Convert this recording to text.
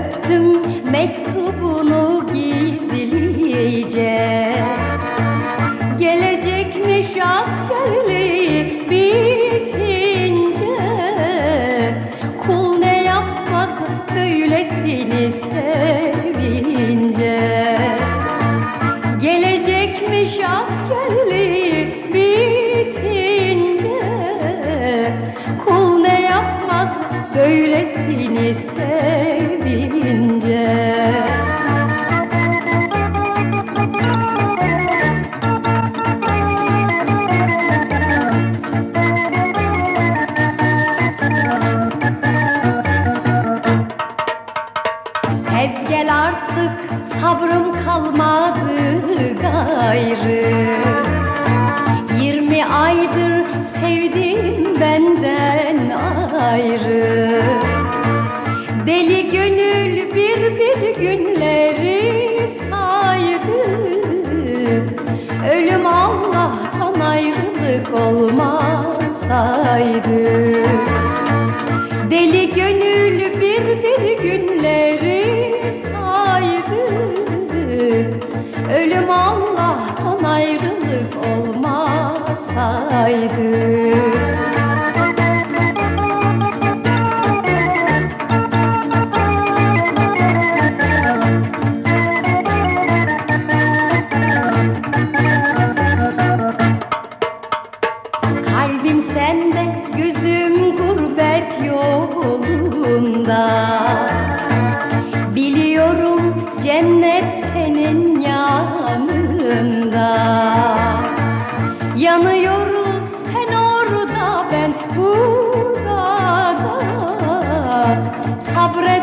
öptüm mektubunu gizlice. Gelecekmiş askerliği bitince. Kul ne yapmaz böylesini sevince Gelecekmiş askerliği böylesini sevince Ezgel artık sabrım kalmadı gayrı. Aydır sevdim benden ayrı. Deli gönül bir bir günleri saydı. Ölüm Allah'tan ayrılık olmasaydı Deli gönül bir bir günleri olmasaydı Kalbim sende, gözüm gurbet yolunda. Biliyorum cennet senin yanında Yanıyoruz sen orada ben burada. Sabredenler